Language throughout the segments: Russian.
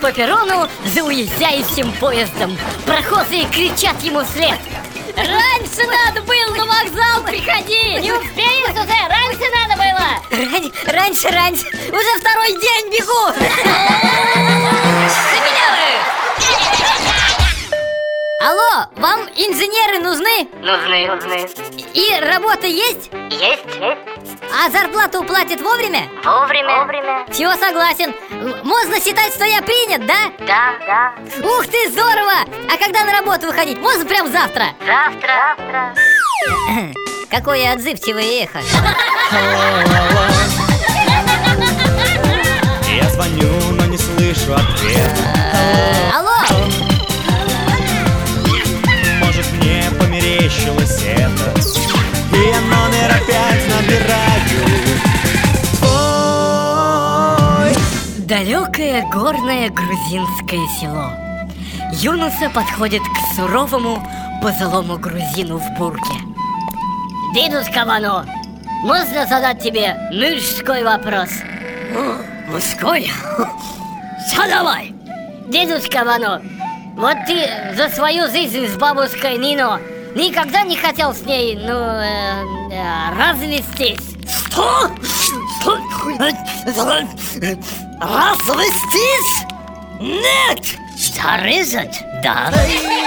по перрону за уезжающим поездом. Прохожие кричат ему вслед. Раньше надо было на вокзал приходить! Не успеешь уже, раньше надо было! Ран- раньше, раньше! Уже второй день бегу! Алло, вам инженеры нужны? Нужны, нужны. И работа есть? Есть, есть. А зарплату платят вовремя? Вовремя. Вовремя. Все, согласен. Можно считать, что я принят, да? Да, да. Ух ты, здорово! А когда на работу выходить? Можно прям завтра? Завтра. Завтра. Какое отзывчивое эхо. Я звоню, но не слышу ответа Алло! Далекое горное грузинское село. Юноса подходит к суровому пожилому грузину в бурке. Дедушка Вано, можно задать тебе мужской вопрос? Мужской? Задавай! Дедушка Вано, вот ты за свою жизнь с бабушкой Нино никогда не хотел с ней, ну, э, э, развестись? Что? Развестись? Нет! Зарезать? Да. Танцуй!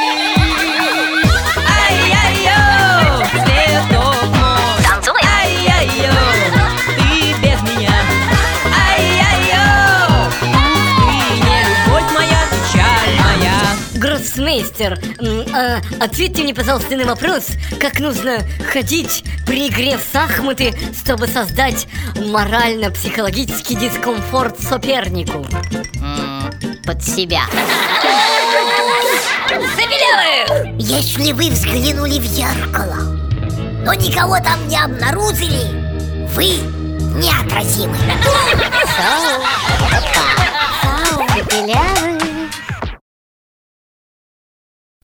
Гроссмейстер, а, ответьте мне, пожалуйста, на вопрос, как нужно ходить при игре в шахматы, чтобы создать морально-психологический дискомфорт сопернику. Под себя. Если вы взглянули в зеркало, но никого там не обнаружили, вы неотразимы.